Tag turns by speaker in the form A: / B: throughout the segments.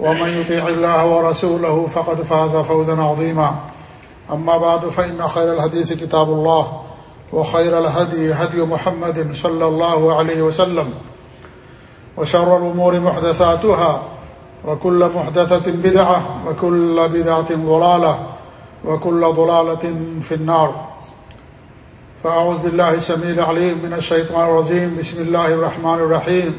A: ومن يطيع الله ورسوله فقد فاز فوزا عظيما أما بعد فإن خير الحديث كتاب الله وخير الهدي هدي محمد صلى الله عليه وسلم وشر الأمور محدثاتها وكل محدثة بدعة وكل بدعة ضلالة وكل ضلالة في النار فأعوذ بالله سميل عليم من الشيطان الرجيم بسم الله الرحمن الرحيم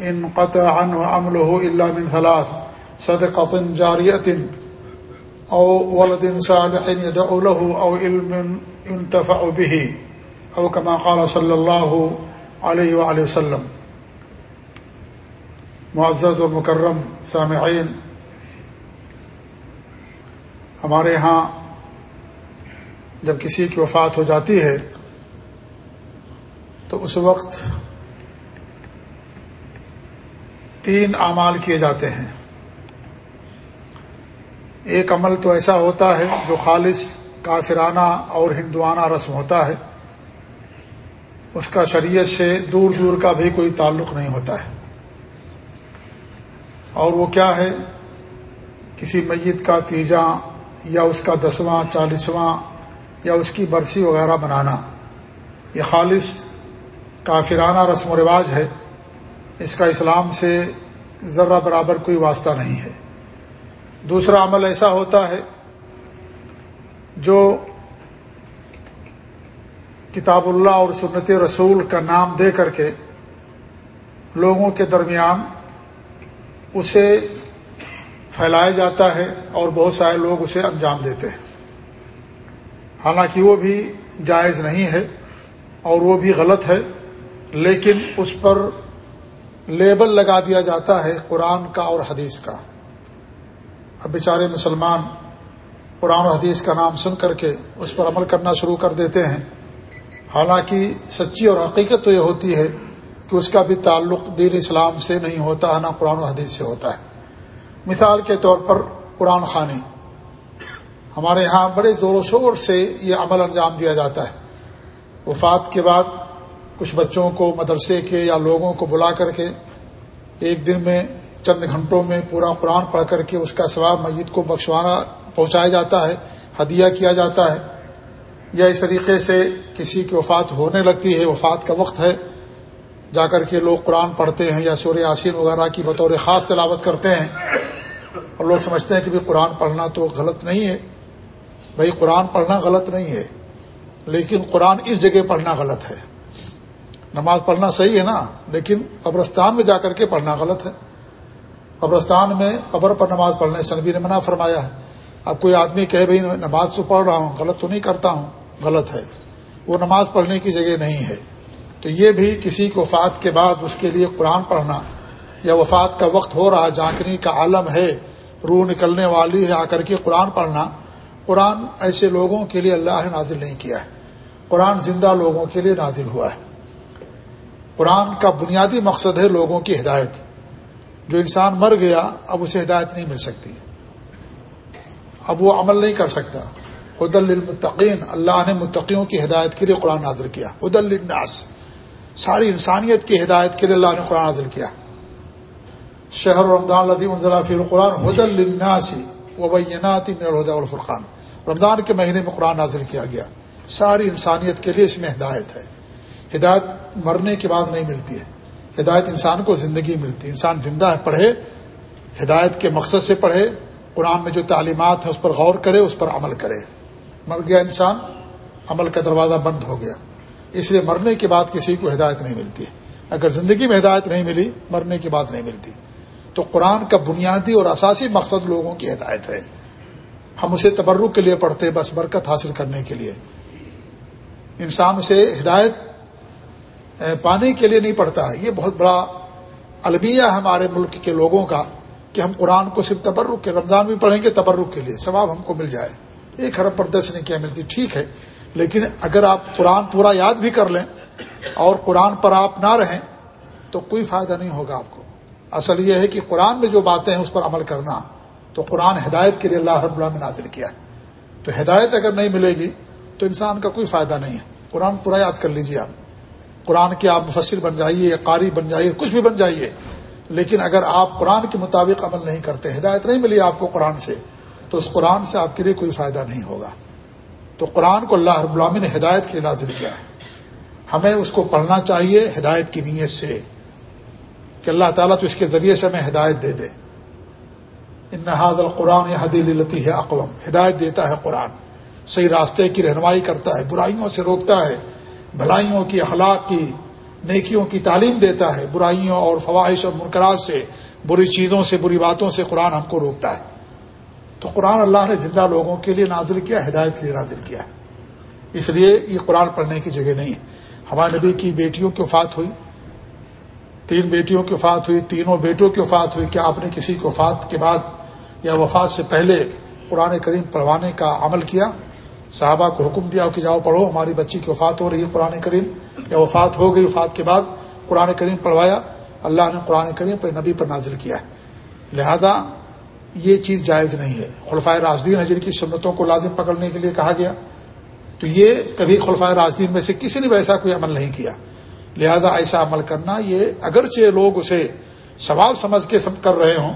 A: ان قطع عنه عمله الا من ثلاث صدقه جاريه او او او ولد صالح يدعو له علم ينتفع به كما قال صلى الله وسلم معزز قطل معمعین ہمارے ہاں جب کسی کی وفات ہو جاتی ہے تو اس وقت تین اعمال کیے جاتے ہیں ایک عمل تو ایسا ہوتا ہے جو خالص کافرانہ اور ہندوانہ رسم ہوتا ہے اس کا شریعت سے دور دور کا بھی کوئی تعلق نہیں ہوتا ہے اور وہ کیا ہے کسی میت کا تیجا یا اس کا دسواں چالیسواں یا اس کی برسی وغیرہ بنانا یہ خالص کافرانہ رسم و رواج ہے اس کا اسلام سے ذرہ برابر کوئی واسطہ نہیں ہے دوسرا عمل ایسا ہوتا ہے جو کتاب اللہ اور سنت رسول کا نام دے کر کے لوگوں کے درمیان اسے پھیلایا جاتا ہے اور بہت سارے لوگ اسے انجام دیتے ہیں حالانکہ وہ بھی جائز نہیں ہے اور وہ بھی غلط ہے لیکن اس پر لیبل لگا دیا جاتا ہے قرآن کا اور حدیث کا اب بیچارے مسلمان قرآن و حدیث کا نام سن کر کے اس پر عمل کرنا شروع کر دیتے ہیں حالانکہ سچی اور حقیقت تو یہ ہوتی ہے کہ اس کا بھی تعلق دین اسلام سے نہیں ہوتا ہے نہ قرآن و حدیث سے ہوتا ہے مثال کے طور پر قرآن خانی ہمارے ہاں بڑے زور و شور سے یہ عمل انجام دیا جاتا ہے وفات کے بعد کچھ بچوں کو مدرسے کے یا لوگوں کو بلا کر کے ایک دن میں چند گھنٹوں میں پورا قرآن پڑھ کر کے اس کا ثواب میت کو بخشوانا پہنچایا جاتا ہے ہدیہ کیا جاتا ہے یا اس طریقے سے کسی کی وفات ہونے لگتی ہے وفات کا وقت ہے جا کر کے لوگ قرآن پڑھتے ہیں یا سور یاسین وغیرہ کی بطور خاص تلاوت کرتے ہیں اور لوگ سمجھتے ہیں کہ بھی قرآن پڑھنا تو غلط نہیں ہے بھائی قرآن پڑھنا غلط نہیں ہے لیکن قرآن اس جگہ پڑھنا غلط ہے نماز پڑھنا صحیح ہے نا لیکن قبرستان میں جا کر کے پڑھنا غلط ہے قبرستان میں قبر پر نماز پڑھنے نبی نے منع فرمایا ہے اب کوئی آدمی کہے بھائی نماز تو پڑھ رہا ہوں غلط تو نہیں کرتا ہوں غلط ہے وہ نماز پڑھنے کی جگہ نہیں ہے تو یہ بھی کسی کو وفات کے بعد اس کے لیے قرآن پڑھنا یا وفات کا وقت ہو رہا جانکنی کا عالم ہے روح نکلنے والی ہے آ کر کے قرآن پڑھنا قرآن ایسے لوگوں کے لیے اللہ نے نازل نہیں کیا ہے قرآن زندہ لوگوں کے لیے نازل ہوا ہے قرآن کا بنیادی مقصد ہے لوگوں کی ہدایت جو انسان مر گیا اب اسے ہدایت نہیں مل سکتی اب وہ عمل نہیں کر سکتا حد المطقین اللہ نے متقیوں کی ہدایت کے لیے قرآن حاضر کیا حد الناس ساری انسانیت کی ہدایت کے لیے اللہ نے قرآن حاضر کیا شہر رمضان رمضان فی القرآن حد الناس من الحدا الفرقان رمضان کے مہینے میں قرآن حاضر کیا گیا ساری انسانیت کے لیے اس میں ہدایت ہے ہدایت مرنے کے بعد نہیں ملتی ہے ہدایت انسان کو زندگی ملتی ہے انسان زندہ ہے پڑھے ہدایت کے مقصد سے پڑھے قرآن میں جو تعلیمات ہیں اس پر غور کرے اس پر عمل کرے مر گیا انسان عمل کا دروازہ بند ہو گیا اس لیے مرنے کے بعد کسی کو ہدایت نہیں ملتی اگر زندگی میں ہدایت نہیں ملی مرنے کے بعد نہیں ملتی تو قرآن کا بنیادی اور اساسی مقصد لوگوں کی ہدایت ہے ہم اسے تبرک کے لیے پڑھتے بس برکت حاصل کرنے کے لیے انسان اسے ہدایت پانے کے لیے نہیں پڑھتا ہے یہ بہت بڑا المیہ ہمارے ملک کے لوگوں کا کہ ہم قرآن کو صرف تبرک کے رمضان بھی پڑھیں گے تبرک کے لیے ثواب ہم کو مل جائے ایک حرب دس نہیں کیا ملتی ٹھیک ہے لیکن اگر آپ قرآن پورا یاد بھی کر لیں اور قرآن پر آپ نہ رہیں تو کوئی فائدہ نہیں ہوگا آپ کو اصل یہ ہے کہ قرآن میں جو باتیں ہیں اس پر عمل کرنا تو قرآن ہدایت کے لیے اللہ رب اللہ نے نازل کیا ہے تو ہدایت اگر نہیں ملے گی تو انسان کا کوئی فائدہ نہیں ہے قرآن پورا یاد کر لیجیے آپ قرآن کے آپ مفسر بن جائیے قاری بن جائیے کچھ بھی بن جائیے لیکن اگر آپ قرآن کے مطابق عمل نہیں کرتے ہدایت نہیں ملی آپ کو قرآن سے تو اس قرآن سے آپ کے لیے کوئی فائدہ نہیں ہوگا تو قرآن کو اللہ رب غلامی نے ہدایت کے نازل کیا ہے ہمیں اس کو پڑھنا چاہیے ہدایت کی نیت سے کہ اللہ تعالیٰ تو اس کے ذریعے سے ہمیں ہدایت دے دے اناظل قرآن حدیل ہے اقوام ہدایت دیتا ہے قرآن صحیح راستے کی رہنمائی کرتا ہے برائیوں سے روکتا ہے بھلائیوں کی اخلاق کی نیکیوں کی تعلیم دیتا ہے برائیوں اور فواہش اور منقراد سے بری چیزوں سے بری باتوں سے قرآن ہم کو روکتا ہے تو قرآن اللہ نے زندہ لوگوں کے لیے نازل کیا ہدایت کے لیے نازل کیا اس لیے یہ قرآن پڑھنے کی جگہ نہیں ہے ہمارے نبی کی بیٹیوں کی وفات ہوئی تین بیٹیوں کی وفات ہوئی تینوں بیٹوں کی وفات ہوئی کیا آپ نے کسی وفات کے بعد یا وفات سے پہلے قرآن کریم پڑھوانے کا عمل کیا صحابہ کو حکم دیا کہ جاؤ پڑھو ہماری بچی کی وفات ہو رہی ہے قرآن کریم یا وفات ہو گئی وفات کے بعد قرآن کریم پڑھوایا اللہ نے قرآن کریم پر نبی پر نازل کیا ہے لہذا یہ چیز جائز نہیں ہے خلفائے راجدین حجر کی سنتوں کو لازم پکڑنے کے لیے کہا گیا تو یہ کبھی خلفائے راجدین میں سے کسی نے بھی ایسا کوئی عمل نہیں کیا لہذا ایسا عمل کرنا یہ اگرچہ لوگ اسے ثواب سمجھ کے سب کر رہے ہوں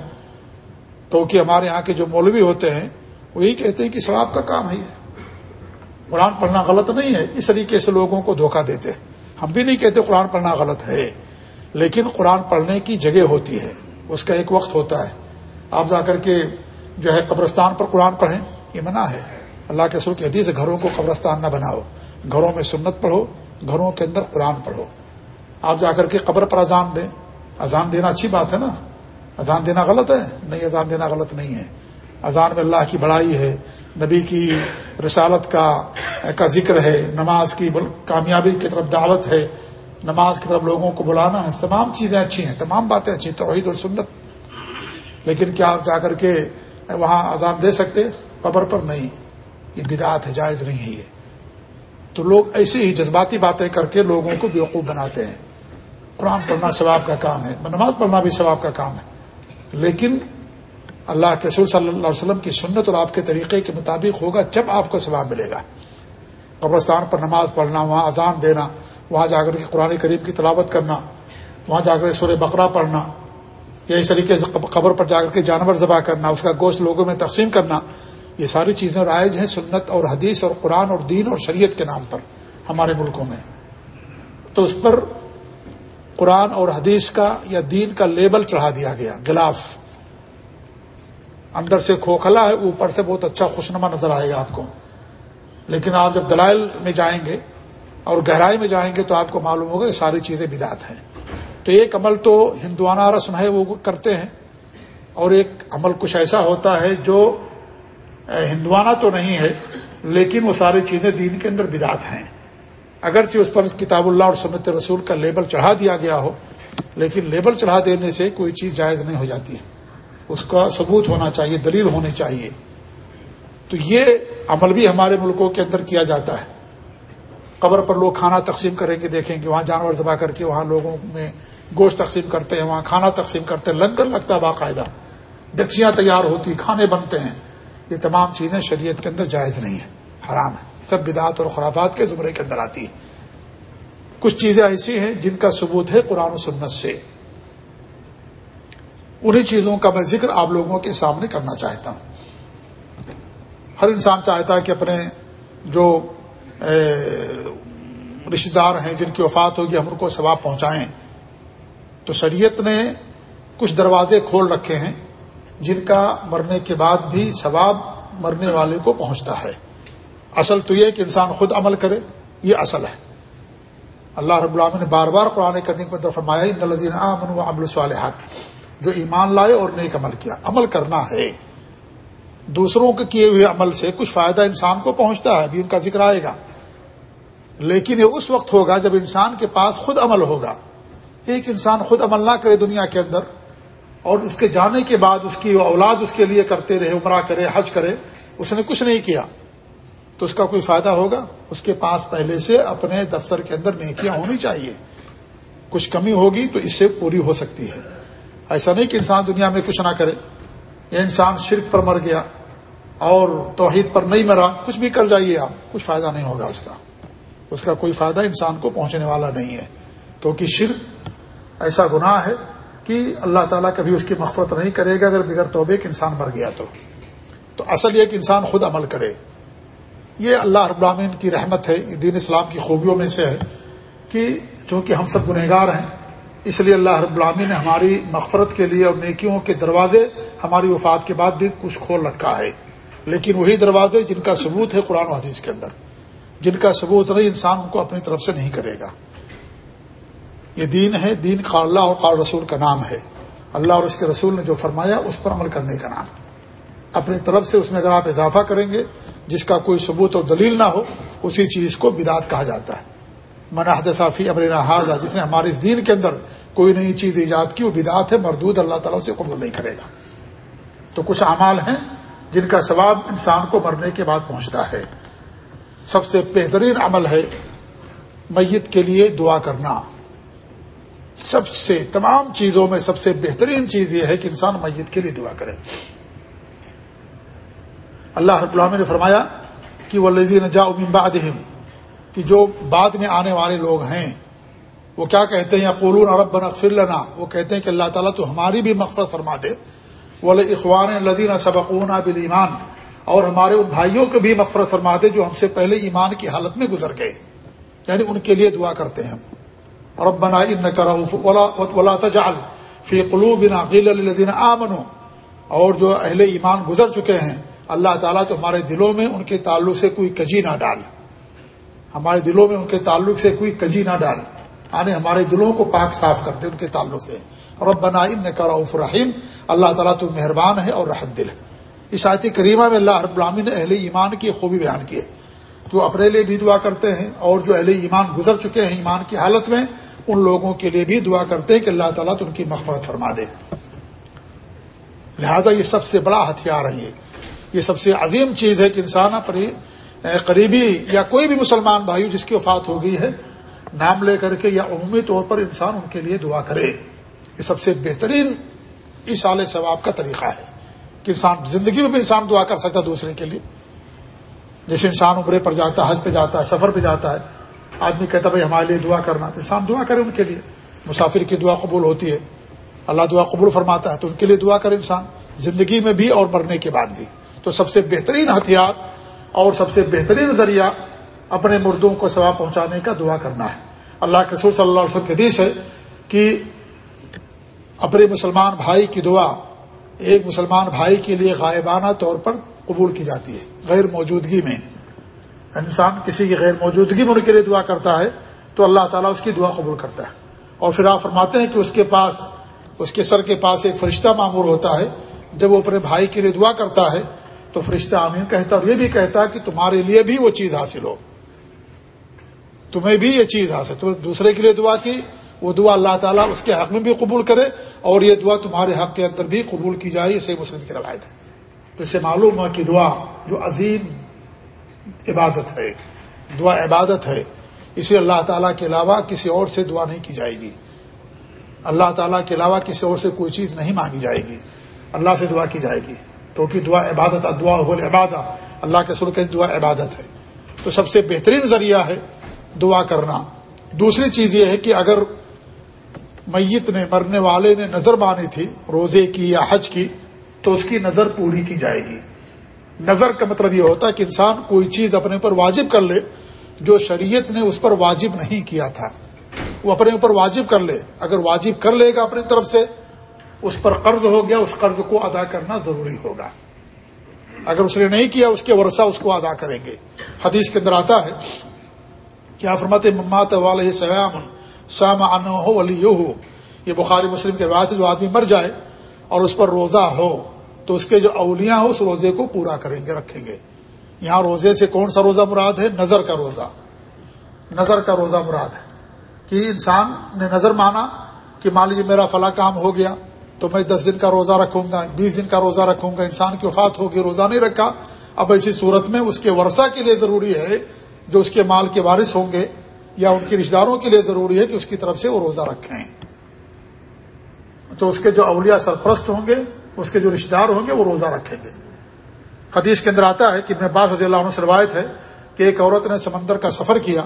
A: کیونکہ ہمارے یہاں کے جو مولوی ہوتے ہیں وہی کہتے ہیں کہ ثواب کا کام ہے یہ قرآن پڑھنا غلط نہیں ہے اس طریقے سے لوگوں کو دھوکہ دیتے ہم بھی نہیں کہتے قرآن پڑھنا غلط ہے لیکن قرآن پڑھنے کی جگہ ہوتی ہے اس کا ایک وقت ہوتا ہے آپ جا کر کے جو ہے قبرستان پر قرآن پڑھیں یہ منع ہے اللہ کے سر کے حدیث گھروں کو قبرستان نہ بناؤ گھروں میں سنت پڑھو گھروں کے اندر قرآن پڑھو آپ جا کر کے قبر پر اذان دیں اذان دینا اچھی بات ہے نا اذان دینا غلط ہے نہیں اذان دینا غلط نہیں ہے اذان میں اللہ کی بڑائی ہے نبی کی رسالت کا کا ذکر ہے نماز کی کامیابی کی طرف دعوت ہے نماز کی طرف لوگوں کو بلانا ہے تمام چیزیں اچھی ہیں تمام باتیں اچھی توحید اور سنت لیکن کیا آپ جا کر کے وہاں اذان دے سکتے قبر پر نہیں یہ بدعت ہے جائز نہیں ہے یہ تو لوگ ایسے ہی جذباتی باتیں کر کے لوگوں کو بیوقوف بناتے ہیں قرآن پڑھنا ثواب کا کام ہے نماز پڑھنا بھی ثواب کا کام ہے لیکن اللہ کے رسول صلی اللہ علیہ وسلم کی سنت اور آپ کے طریقے کے مطابق ہوگا جب آپ کو ثواب ملے گا قبرستان پر نماز پڑھنا وہاں اذان دینا وہاں جا کر کے قرآن کریم کی تلاوت کرنا وہاں جا کر سورہ بقرہ پڑھنا یا اس طریقے سے قبر پر جا کر کے جانور ذبح کرنا اس کا گوشت لوگوں میں تقسیم کرنا یہ ساری چیزیں رائج ہیں سنت اور حدیث اور قرآن اور دین اور شریعت کے نام پر ہمارے ملکوں میں تو اس پر قرآن اور حدیث کا یا دین کا لیبل چڑھا دیا گیا گلاف اندر سے کھوکھلا ہے اوپر سے بہت اچھا خوشنما نظر آئے گا آپ کو لیکن آپ جب دلائل میں جائیں گے اور گہرائی میں جائیں گے تو آپ کو معلوم ہوگا یہ ساری چیزیں بدات ہیں تو ایک عمل تو ہندوانہ رسم ہے وہ کرتے ہیں اور ایک عمل کچھ ایسا ہوتا ہے جو ہندوانہ تو نہیں ہے لیکن وہ ساری چیزیں دین کے اندر بدات ہیں اگرچہ اس پر کتاب اللہ اور سنت رسول کا لیبل چڑھا دیا گیا ہو لیکن لیبل چڑھا دینے سے کوئی چیز جائز نہیں ہو جاتی ہے اس کا ثبوت ہونا چاہیے دلیل ہونی چاہیے تو یہ عمل بھی ہمارے ملکوں کے اندر کیا جاتا ہے قبر پر لوگ کھانا تقسیم کریں گے دیکھیں گے وہاں جانور ذبح کر کے وہاں لوگوں میں گوشت تقسیم کرتے ہیں وہاں کھانا تقسیم کرتے ہیں لنگر لگتا ہے باقاعدہ ڈکچیاں تیار ہوتی کھانے بنتے ہیں یہ تمام چیزیں شریعت کے اندر جائز نہیں ہیں حرام ہے سب بدعت اور خرافات کے زمرے کے اندر آتی ہیں کچھ چیزیں ایسی ہیں جن کا ثبوت ہے قرآن و سنت سے انہیں چیزوں کا میں ذکر آپ لوگوں کے سامنے کرنا چاہتا ہوں ہر انسان چاہتا ہے کہ اپنے جو رشتہ دار ہیں جن کی وفات ہوگی ہم ان کو ثواب پہنچائیں تو شریعت نے کچھ دروازے کھول رکھے ہیں جن کا مرنے کے بعد بھی ثواب مرنے والے کو پہنچتا ہے اصل تو یہ کہ انسان خود عمل کرے یہ اصل ہے اللہ رب العالمین نے بار بار قرآن کرنے کو فرمایا نلزین امن و عمل صالحات جو ایمان لائے اور نیک عمل کیا عمل کرنا ہے دوسروں کے کیے ہوئے عمل سے کچھ فائدہ انسان کو پہنچتا ہے ابھی ان کا ذکر آئے گا لیکن یہ اس وقت ہوگا جب انسان کے پاس خود عمل ہوگا ایک انسان خود عمل نہ کرے دنیا کے اندر اور اس کے جانے کے بعد اس کی اولاد اس کے لیے کرتے رہے عمرہ کرے حج کرے اس نے کچھ نہیں کیا تو اس کا کوئی فائدہ ہوگا اس کے پاس پہلے سے اپنے دفتر کے اندر نیکیاں ہونی چاہیے کچھ کمی ہوگی تو اس سے پوری ہو سکتی ہے ایسا نہیں کہ انسان دنیا میں کچھ نہ کرے یہ انسان شرک پر مر گیا اور توحید پر نہیں مرا کچھ بھی کر جائیے آپ کچھ فائدہ نہیں ہوگا اس کا اس کا کوئی فائدہ انسان کو پہنچنے والا نہیں ہے کیونکہ شرک ایسا گناہ ہے کہ اللہ تعالیٰ کبھی اس کی مغفرت نہیں کرے گا اگر بغیر توبے کہ انسان مر گیا تو تو اصل یہ کہ انسان خود عمل کرے یہ اللہ رب العالمین کی رحمت ہے دین اسلام کی خوبیوں میں سے ہے کہ چونکہ ہم سب گنہگار ہیں اس لیے اللہ رب العامی نے ہماری مغفرت کے لیے اور نیکیوں کے دروازے ہماری وفات کے بعد بھی کچھ کھول رکھا ہے لیکن وہی دروازے جن کا ثبوت ہے قرآن و حدیث کے اندر جن کا ثبوت نہیں انسان ان کو اپنی طرف سے نہیں کرے گا یہ دین ہے دین قال اللہ اور قال رسول کا نام ہے اللہ اور اس کے رسول نے جو فرمایا اس پر عمل کرنے کا نام اپنی طرف سے اس میں اگر آپ اضافہ کریں گے جس کا کوئی ثبوت اور دلیل نہ ہو اسی چیز کو بدات کہا جاتا ہے صافی امر حاضہ جس نے ہمارے اس دین کے اندر کوئی نئی چیز ایجاد کی وہ بدعت ہے مردود اللہ تعالیٰ اسے قبول نہیں کرے گا تو کچھ اعمال ہیں جن کا ثواب انسان کو مرنے کے بعد پہنچتا ہے سب سے بہترین عمل ہے میت کے لیے دعا کرنا سب سے تمام چیزوں میں سب سے بہترین چیز یہ ہے کہ انسان میت کے لیے دعا کرے اللہ رب نے فرمایا کہ وہ لذیذ کہ جو بعد میں آنے والے لوگ ہیں وہ کیا کہتے ہیں قولون عرب لنا وہ کہتے ہیں کہ اللہ تعالیٰ تو ہماری بھی مقصد فرما دے بولے اخوان لذینہ سبقون ایمان اور ہمارے ان بھائیوں کو بھی مفف فرما دے جو ہم سے پہلے ایمان کی حالت میں گزر گئے یعنی ان کے لیے دعا کرتے ہیں ہم عرب نا فی فیقل بنا غل آ بنو اور جو اہل ایمان گزر چکے ہیں اللہ تعالیٰ تو ہمارے دلوں میں ان کے تعلق سے کوئی کجی نہ ڈال ہمارے دلوں میں ان کے تعلق سے کوئی کجی نہ ڈال آنے ہمارے دلوں کو پاک صاف کر دے ان کے تعلق سے اور اب بنا تو مہربان ہے اور رحم دل ہے اس آیت کریمہ میں اللہ رب نے اہل ایمان کی خوبی بیان کی ہے تو اپنے لیے بھی دعا کرتے ہیں اور جو اہل ایمان گزر چکے ہیں ایمان کی حالت میں ان لوگوں کے لیے بھی دعا کرتے ہیں کہ اللہ تعالیٰ تو ان کی مغفرت فرما دے لہذا یہ سب سے بڑا ہتھیار ہے یہ سب سے عظیم چیز ہے کہ انسان اپنی قریبی یا کوئی بھی مسلمان بھائی جس کی وفات ہو گئی ہے نام لے کر کے یا عمومی طور پر انسان ان کے لیے دعا کرے یہ سب سے بہترین اس عال ثواب کا طریقہ ہے کہ انسان زندگی میں بھی انسان دعا کر سکتا ہے دوسرے کے لیے جیسے انسان عمرے پر جاتا ہے حج پہ جاتا ہے سفر پہ جاتا ہے آدمی کہتا ہے بھائی ہمارے لیے دعا کرنا تو انسان دعا کرے ان کے لیے مسافر کی دعا قبول ہوتی ہے اللہ دعا قبول فرماتا ہے تو ان کے لیے دعا کرے انسان زندگی میں بھی اور مرنے کے بعد بھی تو سب سے بہترین ہتھیار اور سب سے بہترین ذریعہ اپنے مردوں کو سوا پہنچانے کا دعا کرنا ہے اللہ کے رسول صلی اللہ علیہ وسلم کے حدیث ہے کہ اپنے مسلمان بھائی کی دعا ایک مسلمان بھائی کے لیے غائبانہ طور پر قبول کی جاتی ہے غیر موجودگی میں انسان کسی کی غیر موجودگی میں ان کے لیے دعا کرتا ہے تو اللہ تعالیٰ اس کی دعا قبول کرتا ہے اور پھر آپ فرماتے ہیں کہ اس کے پاس اس کے سر کے پاس ایک فرشتہ معمور ہوتا ہے جب وہ اپنے بھائی کے لیے دعا کرتا ہے تو فرشتہ آمین کہتا اور یہ بھی کہتا کہ تمہارے لیے بھی وہ چیز حاصل ہو تمہیں بھی یہ چیز حاصل تم دوسرے کے لیے دعا کی وہ دعا اللہ تعالیٰ اس کے حق میں بھی قبول کرے اور یہ دعا تمہارے حق کے اندر بھی قبول کی جائے یہ صحیح مسلم کی روایت ہے تو اسے معلوم ہے کہ دعا جو عظیم عبادت ہے دعا عبادت ہے اسے اللہ تعالیٰ کے علاوہ کسی اور سے دعا نہیں کی جائے گی اللہ تعالیٰ کے علاوہ کسی اور سے کوئی چیز نہیں مانگی جائے گی اللہ سے دعا کی جائے گی دعا عبادت دعا ہوبادہ اللہ کے سر کے دعا عبادت ہے تو سب سے بہترین ذریعہ ہے دعا کرنا دوسری چیز یہ ہے کہ اگر میت نے مرنے والے نے نظر مانی تھی روزے کی یا حج کی تو اس کی نظر پوری کی جائے گی نظر کا مطلب یہ ہوتا ہے کہ انسان کوئی چیز اپنے اوپر واجب کر لے جو شریعت نے اس پر واجب نہیں کیا تھا وہ اپنے اوپر واجب کر لے اگر واجب کر لے گا اپنی طرف سے اس پر قرض ہو گیا اس قرض کو ادا کرنا ضروری ہوگا اگر اس نے نہیں کیا اس کے ورثہ اس کو ادا کریں گے حدیث کے اندر آتا ہے کہ آفرمت ممات والے سیام ان ہو ولی بخاری مسلم کے بعد جو آدمی مر جائے اور اس پر روزہ ہو تو اس کے جو اولیاں ہو اس روزے کو پورا کریں گے رکھیں گے یہاں روزے سے کون سا روزہ مراد ہے نظر کا روزہ نظر کا روزہ مراد ہے کہ انسان نے نظر مانا کہ مان لیجیے میرا فلاں کام ہو گیا تو میں دس دن کا روزہ رکھوں گا بیس دن کا روزہ رکھوں گا انسان کی وفات ہوگی روزہ نہیں رکھا اب ایسی صورت میں اس کے ورثہ کے لیے ضروری ہے جو اس کے مال کے وارث ہوں گے یا ان کے رشتے داروں کے لیے ضروری ہے کہ اس اس کی طرف سے وہ روزہ رکھیں تو کے جو اولیا سرپرست ہوں گے اس کے جو رشتے دار ہوں گے وہ روزہ رکھیں گے حدیث کے اندر آتا ہے کہ رضی اللہ عنہ سے روایت ہے کہ ایک عورت نے سمندر کا سفر کیا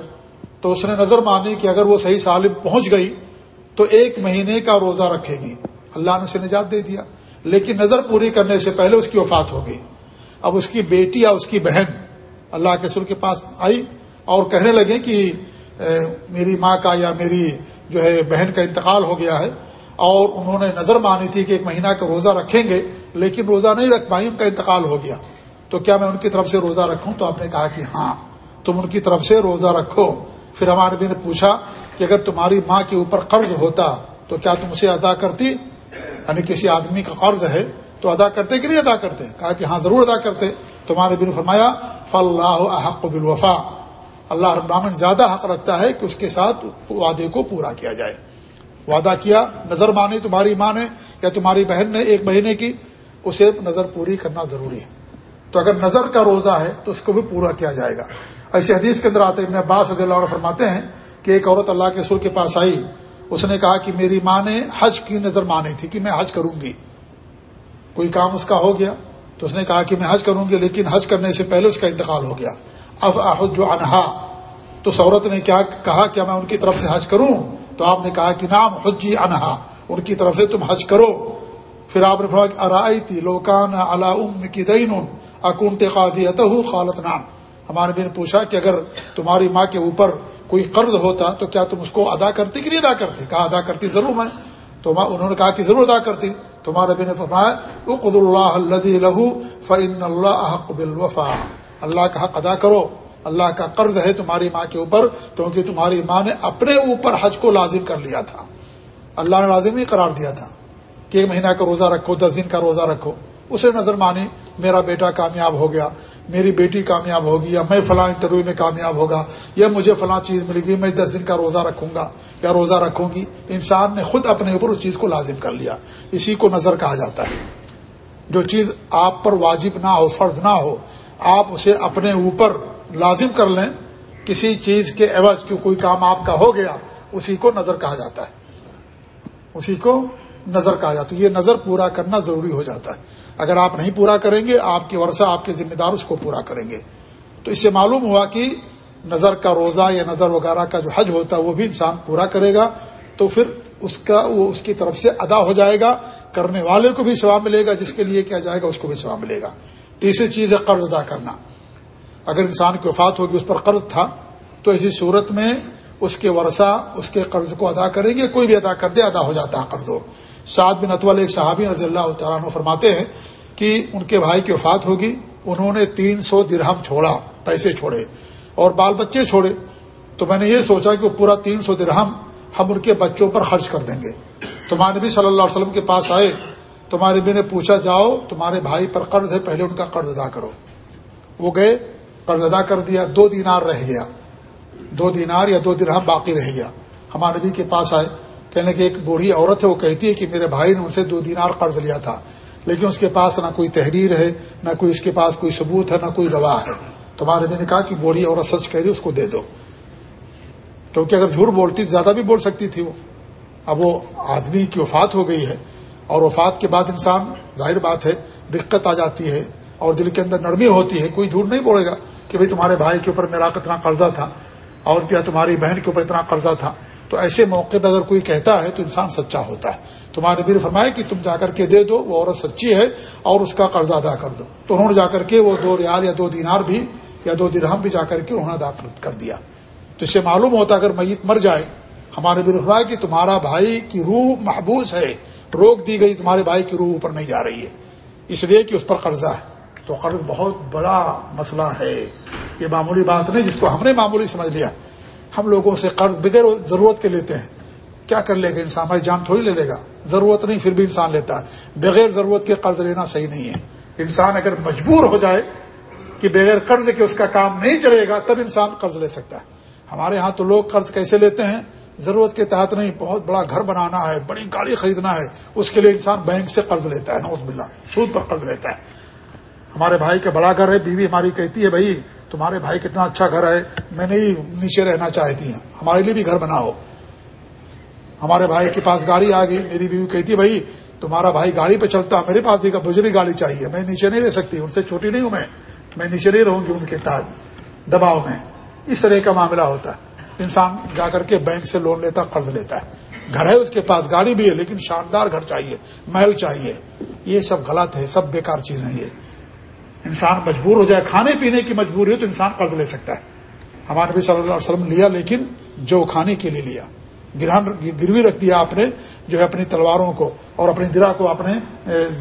A: تو اس نے نظر مانی کہ اگر وہ صحیح سالم پہنچ گئی تو ایک مہینے کا روزہ رکھے گی اللہ نے اسے نجات دے دیا لیکن نظر پوری کرنے سے پہلے اس کی وفات ہو گئی اب اس کی بیٹی یا اس کی بہن اللہ کے سر کے پاس آئی اور کہنے لگے کہ میری ماں کا یا میری جو ہے بہن کا انتقال ہو گیا ہے اور انہوں نے نظر مانی تھی کہ ایک مہینہ کا روزہ رکھیں گے لیکن روزہ نہیں رکھ پائی ان کا انتقال ہو گیا تو کیا میں ان کی طرف سے روزہ رکھوں تو آپ نے کہا کہ ہاں تم ان کی طرف سے روزہ رکھو پھر بھی نے پوچھا کہ اگر تمہاری ماں کے اوپر قرض ہوتا تو کیا تم اسے ادا کرتی یعنی کسی آدمی کا قرض ہے تو ادا کرتے کہ نہیں ادا کرتے کہا کہ ہاں ضرور ادا کرتے تمہارے بن فرمایا اللہ حق بالوفا اللہ ابراہن زیادہ حق رکھتا ہے کہ اس کے ساتھ وعدے کو پورا کیا جائے وعدہ کیا نظر مانے تمہاری ماں نے یا تمہاری بہن نے ایک مہینے کی اسے نظر پوری کرنا ضروری ہے تو اگر نظر کا روزہ ہے تو اس کو بھی پورا کیا جائے گا ایسے حدیث کے اندر آتے ابن عباس رضی اللہ عنہ فرماتے ہیں کہ ایک عورت اللہ کے سر کے پاس آئی اس نے کہا کہ میری ماں نے حج کی نظر مانی تھی کہ میں حج کروں گی کوئی کام اس کا ہو گیا تو اس نے کہا کہ میں حج کروں گی لیکن حج کرنے سے پہلے اس کا انتقال ہو گیا اب احج جو انہا تو سورت نے کیا کہا کیا میں ان کی طرف سے حج کروں تو آپ نے کہا کہ نام حجی انہا ان کی طرف سے تم حج کرو پھر آپ نے فرمایا کہ ارائی تھی لوکان علا ام کی دین اکونت قادیت خالت نام ہمارے بھی نے پوچھا کہ اگر تمہاری ماں کے اوپر کوئی قرض ہوتا تو کیا تم اس کو ادا کرتی کہ نہیں ادا کرتی کہا ادا کرتی ضرور میں تو انہوں نے کہا کہ ضرور ادا کرتی تمہارا اقد اللہ اللہ اللہ حق حق بالوفا کا ادا کرو اللہ کا قرض ہے تمہاری ماں کے اوپر کیونکہ تمہاری ماں نے اپنے اوپر حج کو لازم کر لیا تھا اللہ نے لازم نہیں قرار دیا تھا کہ ایک مہینہ کا روزہ رکھو دس دن کا روزہ رکھو اسے نظر مانی میرا بیٹا کامیاب ہو گیا میری بیٹی کامیاب ہوگی یا میں فلاں انٹرویو میں کامیاب ہوگا یا مجھے فلاں چیز ملے گی میں دس دن کا روزہ رکھوں گا یا روزہ رکھوں گی انسان نے خود اپنے اوپر اس چیز کو لازم کر لیا اسی کو نظر کہا جاتا ہے جو چیز آپ پر واجب نہ ہو فرض نہ ہو آپ اسے اپنے اوپر لازم کر لیں کسی چیز کے عوض کی کوئی کام آپ کا ہو گیا اسی کو نظر کہا جاتا ہے اسی کو نظر کہا جاتا ہے یہ نظر پورا کرنا ضروری ہو جاتا ہے اگر آپ نہیں پورا کریں گے آپ کے ورثہ آپ کے ذمہ دار اس کو پورا کریں گے تو اس سے معلوم ہوا کہ نظر کا روزہ یا نظر وغیرہ کا جو حج ہوتا ہے وہ بھی انسان پورا کرے گا تو پھر اس کا وہ اس کی طرف سے ادا ہو جائے گا کرنے والے کو بھی ثواب ملے گا جس کے لیے کیا جائے گا اس کو بھی ثواب ملے گا تیسری چیز ہے قرض ادا کرنا اگر انسان کی وفات ہوگی اس پر قرض تھا تو اسی صورت میں اس کے ورثہ اس کے قرض کو ادا کریں گے کوئی بھی ادا کر دے ادا ہو جاتا ہے ہو سعد بن اطول ایک صحابی رضی اللہ تعالیٰ عنہ فرماتے ہیں کہ ان کے بھائی کی وفات ہوگی انہوں نے تین سو درہم چھوڑا پیسے چھوڑے اور بال بچے چھوڑے تو میں نے یہ سوچا کہ وہ پورا تین سو درہم ہم ان کے بچوں پر خرچ کر دیں گے تمہارے نبی صلی اللہ علیہ وسلم کے پاس آئے تمہارے نبی نے پوچھا جاؤ تمہارے بھائی پر قرض ہے پہلے ان کا قرض ادا کرو وہ گئے قرض ادا کر دیا دو دینار رہ گیا دو دینار یا دو درہم باقی رہ گیا ہمارے نبی کے پاس آئے کہنے کہ ایک بوڑھی عورت ہے وہ کہتی ہے کہ میرے بھائی نے ان سے دو دینار قرض لیا تھا لیکن اس کے پاس نہ کوئی تحریر ہے نہ کوئی اس کے پاس کوئی ثبوت ہے نہ کوئی گواہ ہے تمہارے میں نے کہا کہ بوڑھی عورت سچ کہہ رہی اس کو دے دو کیونکہ اگر جھوٹ بولتی تو زیادہ بھی بول سکتی تھی وہ اب وہ آدمی کی وفات ہو گئی ہے اور وفات کے بعد انسان ظاہر بات ہے دقت آ جاتی ہے اور دل کے اندر نرمی ہوتی ہے کوئی جھوٹ نہیں بولے گا کہ بھائی تمہارے بھائی کے اوپر میرا کتنا قرضہ تھا اور کیا تمہاری بہن کے اوپر اتنا قرضہ تھا تو ایسے موقع پہ اگر کوئی کہتا ہے تو انسان سچا ہوتا ہے تمہارے نبی نے فرمایا کہ تم جا کر کے دے دو وہ عورت سچی ہے اور اس کا قرض ادا کر دو تو انہوں نے جا کر کے وہ دو ریال یا دو دینار بھی یا دو درہم بھی جا کر کے انہوں نے ادا کر دیا تو اس سے معلوم ہوتا اگر میت مر جائے ہمارے بھی فرمایا کہ تمہارا بھائی کی روح محبوس ہے روک دی گئی تمہارے بھائی کی روح اوپر نہیں جا رہی ہے اس لیے کہ اس پر قرضہ ہے تو قرض بہت بڑا مسئلہ ہے یہ معمولی بات نہیں جس کو ہم نے معمولی سمجھ لیا ہم لوگوں سے قرض بغیر ضرورت کے لیتے ہیں کیا کر لے گا انسان ہماری جان تھوڑی لے لے گا ضرورت نہیں پھر بھی انسان لیتا ہے بغیر ضرورت کے قرض لینا صحیح نہیں ہے انسان اگر مجبور ہو جائے کہ بغیر قرض کے اس کا کام نہیں چلے گا تب انسان قرض لے سکتا ہے ہمارے ہاں تو لوگ قرض کیسے لیتے ہیں ضرورت کے تحت نہیں بہت بڑا گھر بنانا ہے بڑی گاڑی خریدنا ہے اس کے لیے انسان بینک سے قرض لیتا ہے نوز بلّہ سود پر قرض لیتا ہے ہمارے بھائی کا بڑا گھر ہے بیوی ہماری کہتی ہے بھائی تمہارے بھائی کتنا اچھا گھر ہے میں نہیں نیچے رہنا چاہتی ہوں ہمارے لیے بھی گھر بنا ہو ہمارے پاس گاڑی آ گئی میری بیوی کہتی بھائی بھائی تمہارا گاڑی پہ چلتا میرے پاس بھی مجھے بھی گاڑی چاہیے میں نیچے نہیں رہ سکتی ان سے چھوٹی نہیں ہوں میں میں نیچے نہیں رہوں گی ان کے دباؤ میں اس طرح کا معاملہ ہوتا ہے انسان جا کر کے بینک سے لون لیتا قرض لیتا ہے گھر ہے اس کے پاس گاڑی بھی ہے لیکن شاندار گھر چاہیے محل چاہیے یہ سب غلط ہے سب بیکار چیزیں یہ انسان مجبور ہو جائے کھانے پینے کی مجبوری ہو تو انسان قرض لے سکتا ہے ہمارے نبی صلی اللہ علیہ وسلم لیا لیکن جو کھانے کے لیے لیا گرہن گروی رکھ دیا آپ نے جو ہے اپنی تلواروں کو اور اپنی درا کو اپنے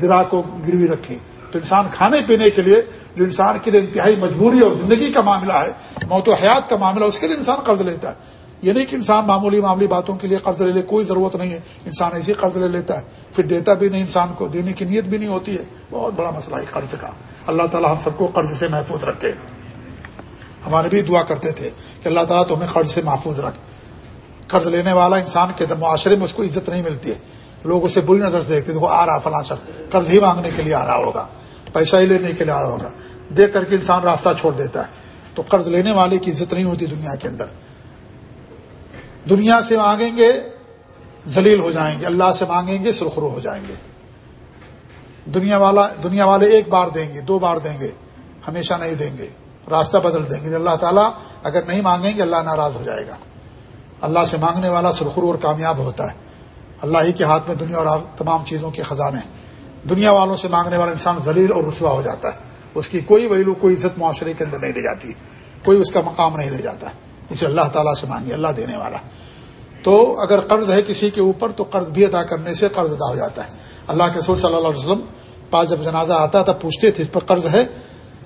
A: درا کو گروی رکھی تو انسان کھانے پینے کے لیے جو انسان کے لیے انتہائی مجبوری اور زندگی کا معاملہ ہے موت و حیات کا معاملہ اس کے لیے انسان قرض لیتا ہے یہ نہیں کہ انسان معمولی معمولی باتوں کے لیے قرض لے لے کوئی ضرورت نہیں ہے انسان ایسے قرض لے لیتا ہے پھر دیتا بھی نہیں انسان کو دینے کی نیت بھی نہیں ہوتی ہے بہت بڑا مسئلہ ہے قرض کا اللہ تعالیٰ ہم سب کو قرض سے محفوظ رکھے ہمارے بھی دعا کرتے تھے کہ اللہ تعالیٰ تمہیں قرض سے محفوظ رکھ قرض لینے والا انسان کے معاشرے میں اس کو عزت نہیں ملتی ہے لوگ اسے بری نظر سے دیکھتے دیکھو آ رہا فلاں شخص قرض ہی مانگنے کے لیے آ رہا ہوگا پیسہ ہی لینے کے لیے آ رہا ہوگا دیکھ کر کے انسان راستہ چھوڑ دیتا ہے تو قرض لینے والے کی عزت نہیں ہوتی دنیا کے اندر دنیا سے مانگیں گے ذلیل ہو جائیں گے اللہ سے مانگیں گے سرخرو ہو جائیں گے دنیا والا دنیا والے ایک بار دیں گے دو بار دیں گے ہمیشہ نہیں دیں گے راستہ بدل دیں گے یعنی اللہ تعالیٰ اگر نہیں مانگیں گے اللہ ناراض ہو جائے گا اللہ سے مانگنے والا سرخرو اور کامیاب ہوتا ہے اللہ ہی کے ہاتھ میں دنیا اور تمام چیزوں کے خزانے دنیا والوں سے مانگنے والا انسان ذلیل اور رسوا ہو جاتا ہے اس کی کوئی ویلو کوئی عزت معاشرے کے اندر نہیں لے جاتی کوئی اس کا مقام نہیں لے جاتا ہے اسے اللہ تعالیٰ سے مانگی اللہ دینے والا تو اگر قرض ہے کسی کے اوپر تو قرض بھی ادا کرنے سے قرض ادا ہو جاتا ہے اللہ کے رسول صلی اللہ علیہ وسلم پاس جب جنازہ آتا تب پوچھتے تھے اس پر قرض ہے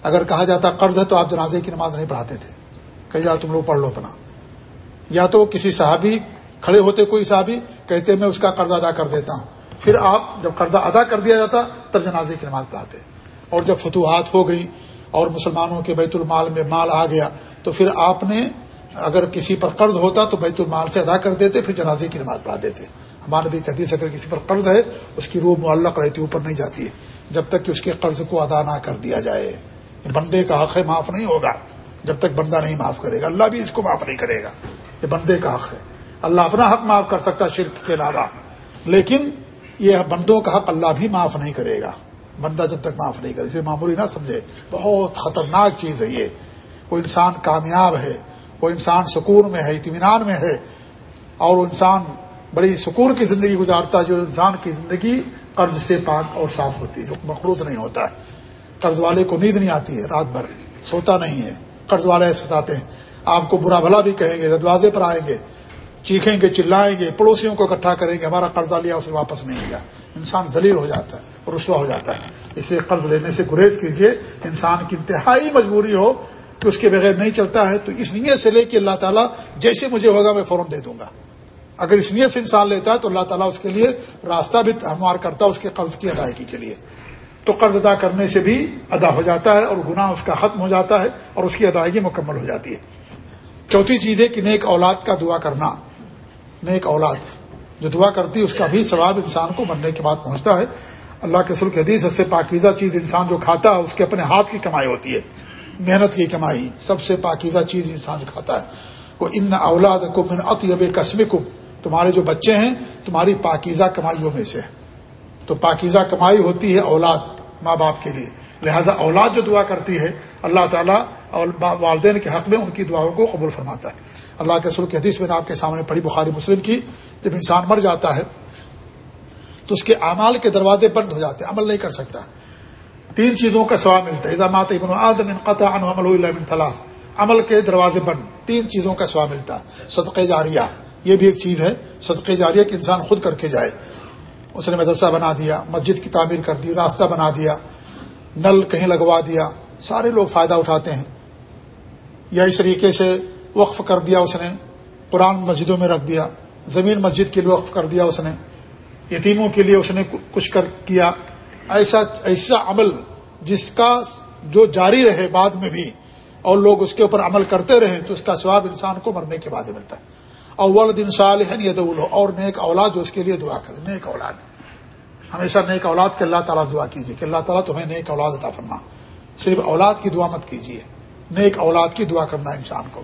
A: اگر کہا جاتا قرض ہے تو آپ جنازے کی نماز نہیں پڑھاتے تھے کہ یار تم لوگ پڑھ لو اپنا یا تو کسی صحابی کھڑے ہوتے کوئی صحابی کہتے میں اس کا قرض ادا کر دیتا ہوں پھر آپ جب قرضہ ادا کر دیا جاتا تب جنازے کی نماز پڑھاتے اور جب فتوحات ہو گئی اور مسلمانوں کے بیت المال میں مال آ گیا تو پھر آپ نے اگر کسی پر قرض ہوتا تو بیت المال سے ادا کر دیتے پھر جنازے کی نماز پڑھا دیتے کہتی ہے اگر کسی پر قرض ہے اس کی روح معلق رہتی اوپر نہیں جاتی ہے جب تک کہ اس کے قرض کو ادا نہ کر دیا جائے بندے کا حق ہے معاف نہیں ہوگا جب تک بندہ نہیں معاف کرے گا اللہ بھی اس کو معاف نہیں کرے گا یہ بندے کا حق ہے اللہ اپنا حق معاف کر سکتا شرک کے علاوہ لیکن یہ بندوں کا حق اللہ بھی معاف نہیں کرے گا بندہ جب تک معاف نہیں کرے اسے معمولی نہ سمجھے بہت خطرناک چیز ہے یہ کوئی انسان کامیاب ہے وہ انسان سکون میں ہے اطمینان میں ہے اور وہ انسان بڑی سکون کی زندگی گزارتا ہے جو انسان کی زندگی قرض سے پاک اور صاف ہوتی ہے جو مخلوط نہیں ہوتا ہے قرض والے کو نیند نہیں آتی ہے رات بھر سوتا نہیں ہے قرض والے ایسے آتے ہیں آپ کو برا بھلا بھی کہیں گے دروازے پر آئیں گے چیخیں گے چلائیں گے پڑوسیوں کو اکٹھا کریں گے ہمارا قرضہ لیا اسے واپس نہیں لیا انسان ذلیل ہو جاتا ہے رسوا ہو جاتا ہے اس لیے قرض لینے سے گریز کیجیے انسان کی انتہائی مجبوری ہو کہ اس کے بغیر نہیں چلتا ہے تو اس نیت سے لے کے اللہ تعالیٰ جیسے مجھے ہوگا میں فوراً دے دوں گا اگر اس نیت سے انسان لیتا ہے تو اللہ تعالیٰ اس کے لیے راستہ بھی ہموار کرتا ہے اس کے قرض کی ادائیگی کے لیے تو قرض ادا کرنے سے بھی ادا ہو جاتا ہے اور گناہ اس کا ختم ہو جاتا ہے اور اس کی ادائیگی مکمل ہو جاتی ہے چوتھی چیز ہے کہ نیک اولاد کا دعا کرنا نیک اولاد جو دعا کرتی ہے اس کا بھی ثواب انسان کو مرنے کے بعد پہنچتا ہے اللہ کے رسول کے حدیث سب سے پاکیزہ چیز انسان جو کھاتا ہے اس کے اپنے ہاتھ کی کمائی ہوتی ہے محنت کی کمائی سب سے پاکیزہ چیز انسان کھاتا ہے وہ ان اولاد کو من محنت کو تمہارے جو بچے ہیں تمہاری پاکیزہ کمائیوں میں سے تو پاکیزہ کمائی ہوتی ہے اولاد ماں باپ کے لیے لہذا اولاد جو دعا کرتی ہے اللہ تعالیٰ اور والدین کے حق میں ان کی دعاؤں کو قبول فرماتا ہے اللہ کے اصل کے حدیث میں نے آپ کے سامنے پڑی بخاری مسلم کی جب انسان مر جاتا ہے تو اس کے اعمال کے دروازے بند ہو جاتے ہیں عمل نہیں کر سکتا تین چیزوں کا ثواب ملتا ہے ابن اظہات عمل عمل کے دروازے بند تین چیزوں کا ثواب ملتا ہے صدقہ جاریہ یہ بھی ایک چیز ہے صدقہ جاریہ کہ انسان خود کر کے جائے اس نے مدرسہ بنا دیا مسجد کی تعمیر کر دی راستہ بنا دیا نل کہیں لگوا دیا سارے لوگ فائدہ اٹھاتے ہیں یا اس طریقے سے وقف کر دیا اس نے قرآن مسجدوں میں رکھ دیا زمین مسجد کے لیے وقف کر دیا اس نے یتیموں کے لیے اس نے کچھ کر کیا ایسا ایسا عمل جس کا جو جاری رہے بعد میں بھی اور لوگ اس کے اوپر عمل کرتے رہے تو اس کا ثواب انسان کو مرنے کے بعد ملتا ہے اول دن سال ہے اور نیک اولاد جو اس کے لیے دعا کرے نیک اولاد ہمیشہ نیک اولاد کے اللہ تعالیٰ دعا کیجیے کہ اللہ تعالیٰ تمہیں نیک اولاد عطا فرما صرف اولاد کی دعا مت کیجیے نیک اولاد کی دعا کرنا انسان کو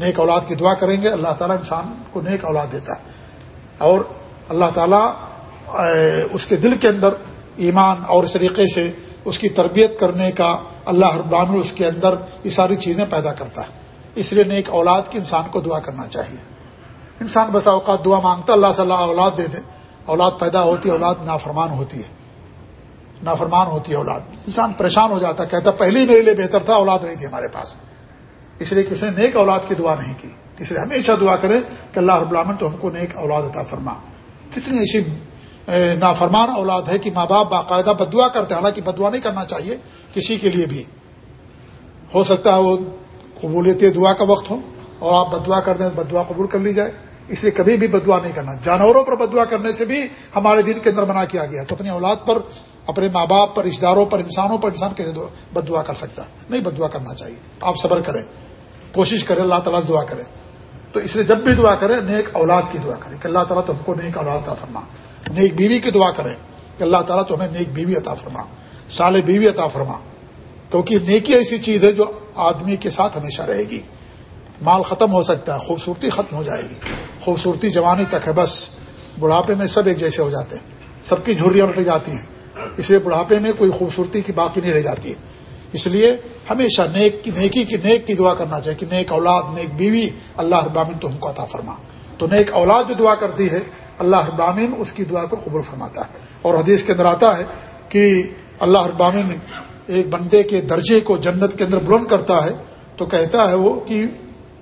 A: نیک اولاد کی دعا کریں گے اللہ تعالیٰ انسان کو نیک اولاد دیتا ہے اور اللہ تعالیٰ اس کے دل کے اندر ایمان اور اس طریقے سے اس کی تربیت کرنے کا اللہ رب الامن اس کے اندر یہ ساری چیزیں پیدا کرتا ہے اس لیے نیک اولاد کی انسان کو دعا کرنا چاہیے انسان بس اوقات دعا مانگتا اللہ صلی اللہ اولاد دے دے اولاد پیدا ہوتی ہے اولاد نافرمان ہوتی ہے نافرمان ہوتی ہے اولاد انسان پریشان ہو جاتا ہے کہتا پہلے ہی میرے لیے بہتر تھا اولاد نہیں تھی ہمارے پاس اس لیے کہ اس نے نیک اولاد کی دعا نہیں کی اس لیے ہمیشہ دعا کرے کہ اللہ رب العالمین تو ہم کو نیک اولاد عطا فرما کتنی ایسی نافرمان اولاد ہے کہ ماں باپ باقاعدہ بدعا کرتے ہیں حالانکہ بدعا نہیں کرنا چاہیے کسی کے لیے بھی ہو سکتا ہے وہ قبولیت دعا کا وقت ہو اور آپ بدعا کر دیں بدعا قبول کر لی جائے اس لیے کبھی بھی بدعا نہیں کرنا جانوروں پر بدعا کرنے سے بھی ہمارے دین کے اندر منع کیا گیا تو اپنی اولاد پر اپنے ماں باپ پر رشتے داروں پر انسانوں پر انسان کیسے بد دعا کر سکتا نہیں بد دعا کرنا چاہیے آپ صبر کریں کوشش کریں اللہ تعالیٰ دعا کریں تو اس لیے جب بھی دعا کریں نیک اولاد کی دعا کریں کہ اللہ تعالیٰ تم کو نیک اولاد کا فرما نیک بیوی کی دعا کریں کہ اللہ تعالیٰ تمہیں نیک بیوی عطا فرما سال بیوی عطا فرما کیونکہ نیکی ایسی چیز ہے جو آدمی کے ساتھ ہمیشہ رہے گی مال ختم ہو سکتا ہے خوبصورتی ختم ہو جائے گی خوبصورتی جوانی تک ہے بس بڑھاپے میں سب ایک جیسے ہو جاتے ہیں سب کی جھریاں اٹھ جاتی ہیں اس لیے بڑھاپے میں کوئی خوبصورتی کی باقی نہیں رہ جاتی ہے اس لیے ہمیشہ نیک کی نیکی کی نیک کی دعا کرنا چاہیے کہ نیک اولاد نیک بیوی اللہ ابامن تو ہم کو عطا فرما تو نیک اولاد جو دعا کرتی ہے اللہ ابامین اس کی دعا کو قبول فرماتا ہے اور حدیث کے اندر آتا ہے کہ اللہ ابامین ایک بندے کے درجے کو جنت کے اندر بلند کرتا ہے تو کہتا ہے وہ کہ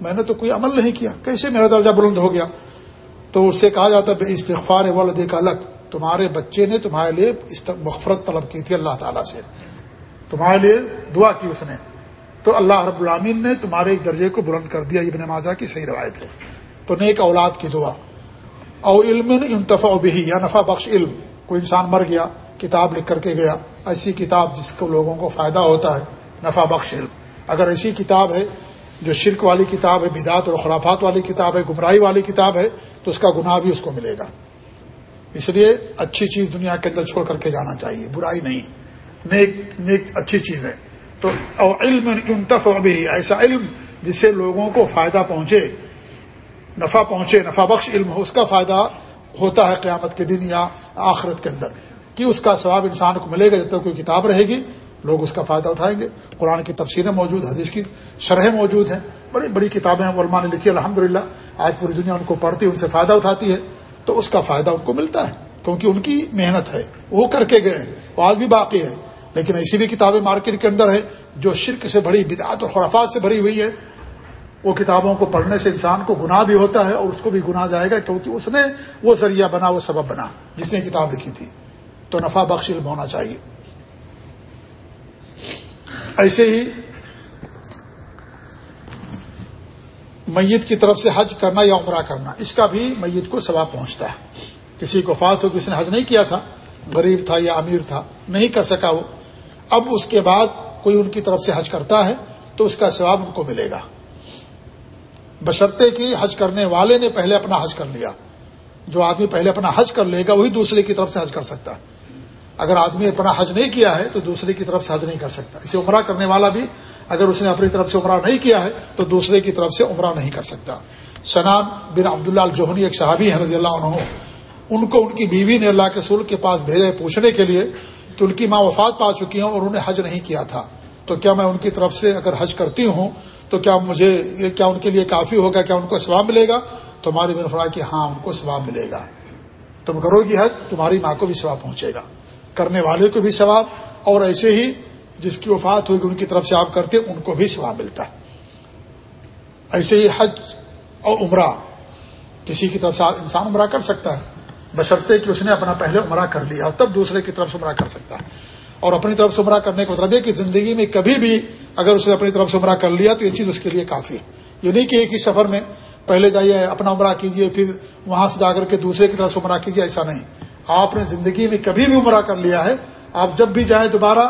A: میں نے تو کوئی عمل نہیں کیا کیسے میرا درجہ بلند ہو گیا تو اس سے کہا جاتا ہے بے استغفار ودے کا الگ تمہارے بچے نے تمہارے لیے مغفرت طلب کی تھی اللہ تعالیٰ سے تمہارے لیے دعا کی اس نے تو اللہ رب العامین نے تمہارے ایک درجے کو بلند کر دیا ابن ماجہ کی صحیح روایت ہے تو نیک اولاد کی دعا او علم یا نفع بخش علم کوئی انسان مر گیا کتاب لکھ کر کے گیا ایسی کتاب جس کو لوگوں کو فائدہ ہوتا ہے نفع بخش علم اگر ایسی کتاب ہے جو شرک والی کتاب ہے بدعت اور خرافات والی کتاب ہے گمراہی والی کتاب ہے تو اس کا گناہ بھی اس کو ملے گا اس لیے اچھی چیز دنیا کے اندر چھوڑ کر کے جانا چاہیے برائی نہیں نیک نیک اچھی چیز ہے تو او علم انتفا بھی ایسا علم جس سے لوگوں کو فائدہ پہنچے نفع پہنچے نفع بخش علم ہو اس کا فائدہ ہوتا ہے قیامت کے دن یا آخرت کے اندر کہ اس کا ثواب انسان کو ملے گا جب تک کوئی کتاب رہے گی لوگ اس کا فائدہ اٹھائیں گے قرآن کی تفسیریں موجود حدیث کی شرحیں موجود ہیں بڑی بڑی کتابیں علماء نے لکھی الحمد للہ آج پوری دنیا ان کو پڑھتی ہے ان سے فائدہ اٹھاتی ہے تو اس کا فائدہ ان کو ملتا ہے کیونکہ ان کی محنت ہے وہ کر کے گئے ہیں وہ آج بھی باقی ہے لیکن ایسی بھی کتابیں مارکیٹ کے اندر ہیں جو شرک سے بڑی بدعت اور خرافات سے بھری ہوئی ہے وہ کتابوں کو پڑھنے سے انسان کو گناہ بھی ہوتا ہے اور اس کو بھی گناہ جائے گا کیونکہ اس نے وہ ذریعہ بنا وہ سبب بنا جس نے کتاب لکھی تھی تو نفع بخش علم ہونا چاہیے ایسے ہی میت کی طرف سے حج کرنا یا عمرہ کرنا اس کا بھی میت کو ثواب پہنچتا ہے کسی کو فات ہو کہ اس نے حج نہیں کیا تھا غریب تھا یا امیر تھا نہیں کر سکا وہ اب اس کے بعد کوئی ان کی طرف سے حج کرتا ہے تو اس کا ثواب ان کو ملے گا بشرتے حج کرنے والے نے پہلے اپنا حج کر لیا جو آدمی پہلے اپنا حج کر لے گا وہی دوسرے کی طرف سے حج کر سکتا اگر آدمی اپنا حج نہیں کیا ہے تو دوسرے کی طرف سے حج نہیں کر سکتا اسے عمرہ کرنے والا بھی اگر اس نے اپنی طرف سے عمرہ نہیں کیا ہے تو دوسرے کی طرف سے عمرہ نہیں کر سکتا سنان بن عبداللہ الجوہنی ایک صحابی ہے رضی اللہ عنہ ان کو ان کی بیوی نے اللہ کے رسول کے پاس بھیجا ہے پوچھنے کے لیے کہ ان کی ماں وفات پا چکی ہیں اور انہوں نے حج نہیں کیا تھا تو کیا میں ان کی طرف سے اگر حج کرتی ہوں تو کیا مجھے یہ کیا ان کے لیے کافی ہوگا کیا ان کو ثواب ملے گا تو ہمارے نے فرمایا کہ ہاں ان کو ثواب ملے گا تم کرو گی حج تمہاری ماں کو بھی ثواب پہنچے گا کرنے والے کو بھی ثواب اور ایسے ہی جس کی وفات ہوگی ان کی طرف سے آپ کرتے ان کو بھی ثواب ملتا ہے ایسے ہی حج اور عمرہ کسی کی طرف سے انسان عمرہ کر سکتا ہے بشرطے کہ اس نے اپنا پہلے عمرہ کر لیا اور تب دوسرے کی طرف سے عمرہ کر سکتا ہے اور اپنی طرف سے عمرہ کرنے کا مطلب کہ زندگی میں کبھی بھی اگر اس نے اپنی طرف سے عمرہ کر لیا تو یہ چیز اس کے لیے کافی ہے یہ نہیں کہ ایک ہی سفر میں پہلے جائیے اپنا عمرہ کیجیے پھر وہاں سے جا کر کے دوسرے کی طرف سے عمرہ کیجیے ایسا نہیں آپ نے زندگی میں کبھی بھی عمرہ کر لیا ہے آپ جب بھی جائیں دوبارہ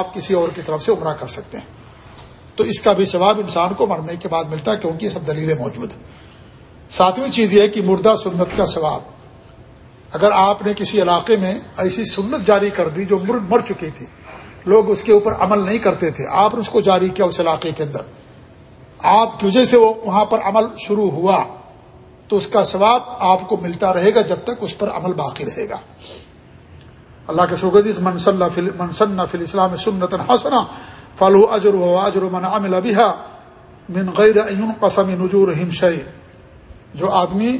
A: آپ کسی اور کی طرف سے عمرہ کر سکتے ہیں تو اس کا بھی ثواب انسان کو مرنے کے بعد ملتا ہے کیونکہ یہ سب دلیلیں موجود ساتویں چیز یہ ہے کہ مردہ سنت کا ثواب اگر آپ نے کسی علاقے میں ایسی سنت جاری کر دی جو مرد مر چکی تھی لوگ اس کے اوپر عمل نہیں کرتے تھے آپ نے اس کو جاری کیا اس علاقے کے اندر آپ کی وجہ سے وہ وہاں پر عمل شروع ہوا تو اس کا ثواب آپ کو ملتا رہے گا جب تک اس پر عمل باقی رہے گا اللہ کے سنت حسنا اجر و اجر من عمل ابیحا من غیر قسم رحیم شیم جو آدمی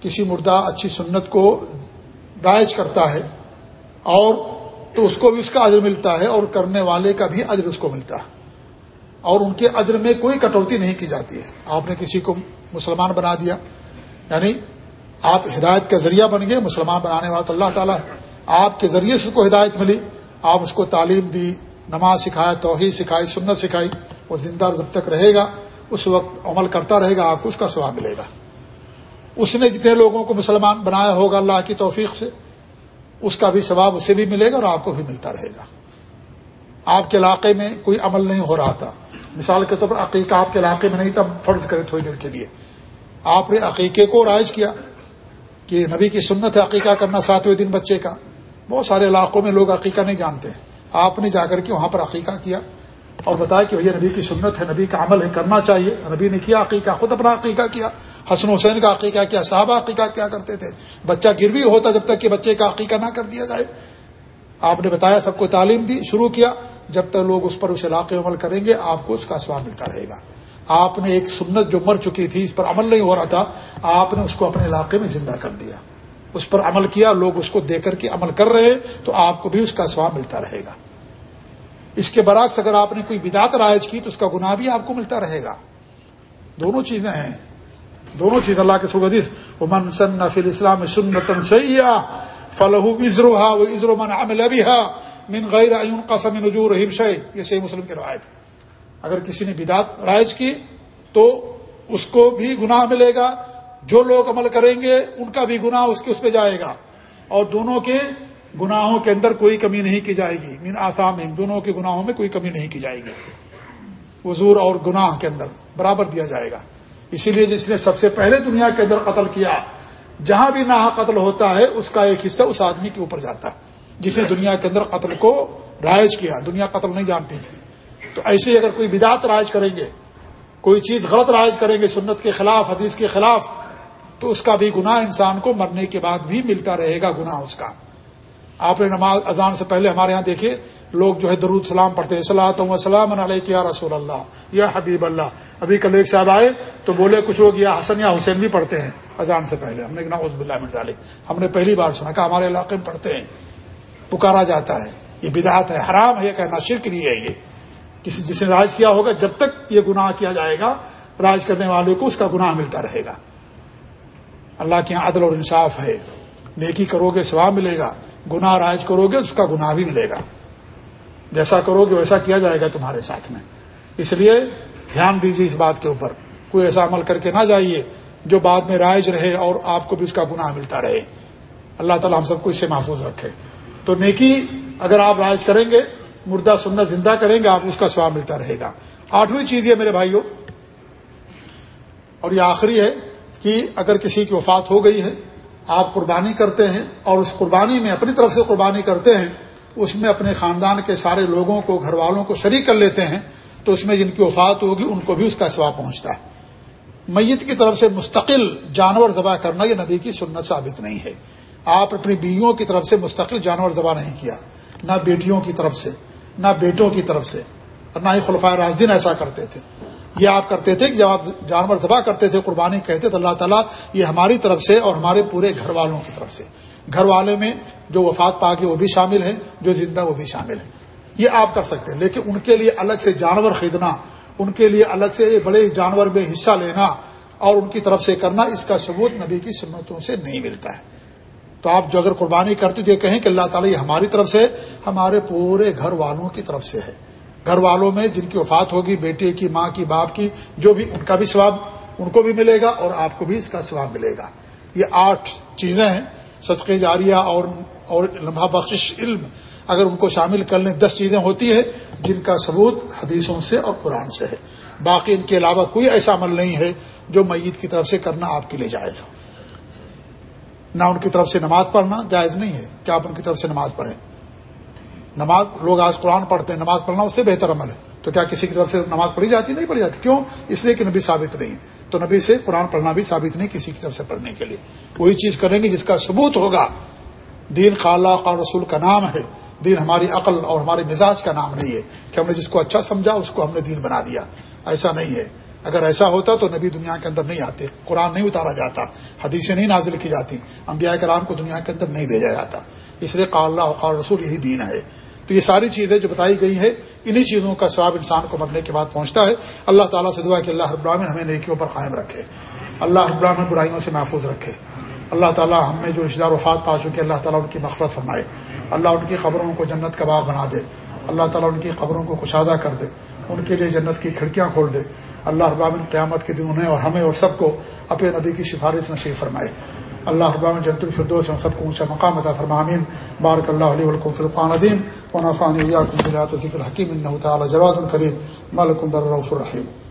A: کسی مردہ اچھی سنت کو رائج کرتا ہے اور تو اس کو بھی اس کا عزر ملتا ہے اور کرنے والے کا بھی عزر اس کو ملتا ہے اور ان کے عزر میں کوئی کٹوتی نہیں کی جاتی ہے آپ نے کسی کو مسلمان بنا دیا یعنی آپ ہدایت کا ذریعہ بن گئے مسلمان بنانے تو اللہ تعالیٰ ہے آپ کے ذریعے سے اس کو ہدایت ملی آپ اس کو تعلیم دی نماز سکھایا توحید سکھائی سنت سکھائی وہ زندہ جب تک رہے گا اس وقت عمل کرتا رہے گا آپ کو اس کا ثواب ملے گا اس نے جتنے لوگوں کو مسلمان بنایا ہوگا اللہ کی توفیق سے اس کا بھی ثواب اسے بھی ملے گا اور آپ کو بھی ملتا رہے گا آپ کے علاقے میں کوئی عمل نہیں ہو رہا تھا مثال کے طور پر عقیقہ آپ کے علاقے میں نہیں تھا فرض کرے تھوڑی دیر کے لیے آپ نے عقیقے کو رائج کیا کہ نبی کی سنت ہے عقیقہ کرنا ساتویں دن بچے کا بہت سارے علاقوں میں لوگ عقیقہ نہیں جانتے آپ نے جا کر کے وہاں پر عقیقہ کیا اور بتایا کہ بھیا نبی کی سنت ہے نبی کا عمل ہے کرنا چاہیے نبی نے کیا عقیقہ خود اپنا عقیقہ کیا حسن حسین کا عقیقہ کیا صحابہ عقیقہ کیا کرتے تھے بچہ گروی ہوتا جب تک کہ بچے کا عقیقہ نہ کر دیا جائے آپ نے بتایا سب کو تعلیم دی شروع کیا جب تک لوگ اس پر اس علاقے عمل کریں گے آپ کو اس کا سوال ملتا رہے گا آپ نے ایک سنت جو مر چکی تھی اس پر عمل نہیں ہو رہا تھا آپ نے اس کو اپنے علاقے میں زندہ کر دیا اس پر عمل کیا لوگ اس کو دے کر کے عمل کر رہے تو آپ کو بھی اس کا سواب ملتا رہے گا اس کے برعکس اگر آپ نے کوئی بدعت رائج کی تو اس کا گناہ بھی آپ کو ملتا رہے گا دونوں چیزیں ہیں دونوں چیز اللہ کے سرگ حدیث امن سن فل اسلام سنت سیاح فلح ازرا وہ ازر من عمل ابھی من غیر عیون قسم نجور رحیم شہ یہ صحیح مسلم کی روایت اگر کسی نے بدات رائج کی تو اس کو بھی گناہ ملے گا جو لوگ عمل کریں گے ان کا بھی گناہ اس کے اس پہ جائے گا اور دونوں کے گناہوں کے اندر کوئی کمی نہیں کی جائے گی من آسام دونوں کے گناہوں میں کوئی کمی نہیں کی جائے گی وزور اور گناہ کے اندر برابر دیا جائے گا اسی لیے جس نے سب سے پہلے دنیا کے اندر قتل کیا جہاں بھی نا قتل ہوتا ہے اس کا ایک حصہ اس آدمی کے اوپر جاتا جسے دنیا کے اندر قتل کو رائج کیا دنیا قتل نہیں جانتی تھی تو ایسے ہی اگر کوئی بدعت رائج کریں گے کوئی چیز غلط رائج کریں گے سنت کے خلاف حدیث کے خلاف تو اس کا بھی گناہ انسان کو مرنے کے بعد بھی ملتا رہے گا گناہ اس کا آپ نے نماز اذان سے پہلے ہمارے یہاں دیکھے لوگ جو ہے درود سلام پڑھتے سلامت سلام علیہ رسول اللہ یا حبیب اللہ ابھی کل ایک صاحب آئے تو بولے کچھ لوگ یا حسن یا حسین بھی پڑھتے ہیں اذان سے پہلے ہم نے عزب اللہ ہم نے پہلی بار سنا کہ ہمارے علاقے میں پڑھتے ہیں پکارا جاتا ہے یہ بدعت ہے حرام ہے یہ کہنا شرک نہیں ہے یہ کسی جس نے راج کیا ہوگا جب تک یہ گناہ کیا جائے گا راج کرنے والے کو اس کا گناہ ملتا رہے گا اللہ کے یہاں عدل اور انصاف ہے نیکی کرو گے سواب ملے گا گناہ راج کرو گے اس کا گناہ بھی ملے گا جیسا کرو گے ویسا کیا جائے گا تمہارے ساتھ میں اس لیے دھیان دیجیے اس بات کے اوپر کوئی ایسا عمل کر کے نہ جائیے جو بعد میں رائج رہے اور آپ کو بھی اس کا گناہ ملتا رہے اللہ تعالیٰ ہم سب کو اس سے محفوظ رکھے تو نیکی اگر آپ رائج کریں گے مردہ سننا زندہ کریں گے آپ اس کا سواب ملتا رہے گا آٹھویں چیز یہ میرے بھائیوں اور یہ آخری ہے کہ اگر کسی کی وفات ہو گئی ہے آپ قربانی کرتے ہیں اور اس قربانی میں اپنی طرف سے قربانی کرتے ہیں اس میں اپنے خاندان کے سارے لوگوں کو گھر والوں کو شریک کر لیتے ہیں تو اس میں جن کی وفات ہوگی ان کو بھی اس کا سوا پہنچتا ہے میت کی طرف سے مستقل جانور ذبح کرنا یہ نبی کی سنت ثابت نہیں ہے آپ اپنی بیویوں کی طرف سے مستقل جانور ذبح نہیں کیا نہ بیٹیوں کی طرف سے نہ بیٹوں کی طرف سے اور نہ ہی خلفائے راجدین ایسا کرتے تھے یہ آپ کرتے تھے کہ جب آپ جانور ذبح کرتے تھے قربانی کہتے تھے اللہ تعالیٰ یہ ہماری طرف سے اور ہمارے پورے گھر والوں کی طرف سے گھر والے میں جو وفات پا کے وہ بھی شامل ہے جو زندہ وہ بھی شامل ہے یہ آپ کر سکتے ہیں لیکن ان کے لیے الگ سے جانور خریدنا ان کے لیے الگ سے بڑے جانور میں حصہ لینا اور ان کی طرف سے کرنا اس کا ثبوت نبی کی سنتوں سے نہیں ملتا ہے تو آپ جو اگر قربانی کرتے تو یہ کہیں کہ اللہ تعالیٰ یہ ہماری طرف سے ہمارے پورے گھر والوں کی طرف سے ہے گھر والوں میں جن کی وفات ہوگی بیٹے کی ماں کی باپ کی جو بھی ان کا بھی ثواب ان کو بھی ملے گا اور آپ کو بھی اس کا ثواب ملے گا یہ آٹھ چیزیں ہیں جاریہ اور اور لمحہ بخش علم اگر ان کو شامل کر لیں دس چیزیں ہوتی ہے جن کا ثبوت حدیثوں سے اور قرآن سے ہے باقی ان کے علاوہ کوئی ایسا عمل نہیں ہے جو میت کی طرف سے کرنا آپ کے لیے جائز ہو نہ ان کی طرف سے نماز پڑھنا جائز نہیں ہے کیا آپ ان کی طرف سے نماز پڑھیں نماز لوگ آج قرآن پڑھتے ہیں نماز پڑھنا اس سے بہتر عمل ہے تو کیا کسی کی طرف سے نماز پڑھی جاتی نہیں پڑھی جاتی کیوں اس لیے کہ نبی ثابت نہیں تو نبی سے قرآن پڑھنا بھی ثابت نہیں کسی کی طرف سے پڑھنے کے لیے وہی چیز کریں گے جس کا ثبوت ہوگا دین خالہ خاللہ رسول کا نام ہے دین ہماری عقل اور ہمارے مزاج کا نام نہیں ہے کہ ہم نے جس کو اچھا سمجھا اس کو ہم نے دین بنا دیا ایسا نہیں ہے اگر ایسا ہوتا تو نبی دنیا کے اندر نہیں آتے قرآن نہیں اتارا جاتا حدیثیں نہیں نازل کی جاتی انبیاء کرام کو دنیا کے اندر نہیں بھیجا جاتا اس لیے قال اللہ قال رسول یہی دین ہے تو یہ ساری چیزیں جو بتائی گئی ہے انہی چیزوں کا ثواب انسان کو مرنے کے بعد پہنچتا ہے اللہ تعالیٰ سے دعا ہے کہ اللہ ابرام ہمیں نیکیوں پر قائم رکھے اللہ ابرامن برائیوں سے محفوظ رکھے اللہ تعالیٰ ہمیں جو دار وفات پا چکے اللہ تعالیٰ ان کی مغفرت فرمائے اللہ ان کی خبروں کو جنت کا باغ بنا دے اللہ تعالیٰ ان کی خبروں کو کشادہ کر دے ان کے لیے جنت کی کھڑکیاں کھول دے اللہ ابامن قیامت کے دن انہیں اور ہمیں اور سب کو اپنے نبی کی سفارش نصیب فرمائے اللہ ابام جنت الفردوس ہم سب کو اونچا مقام عطا فرمامین بارک اللہ علیہ ولکم فرقان عدیم ونافان الیہ الحکیم النّہ تعالیٰ جواد الکریم ملکم برف الرحیم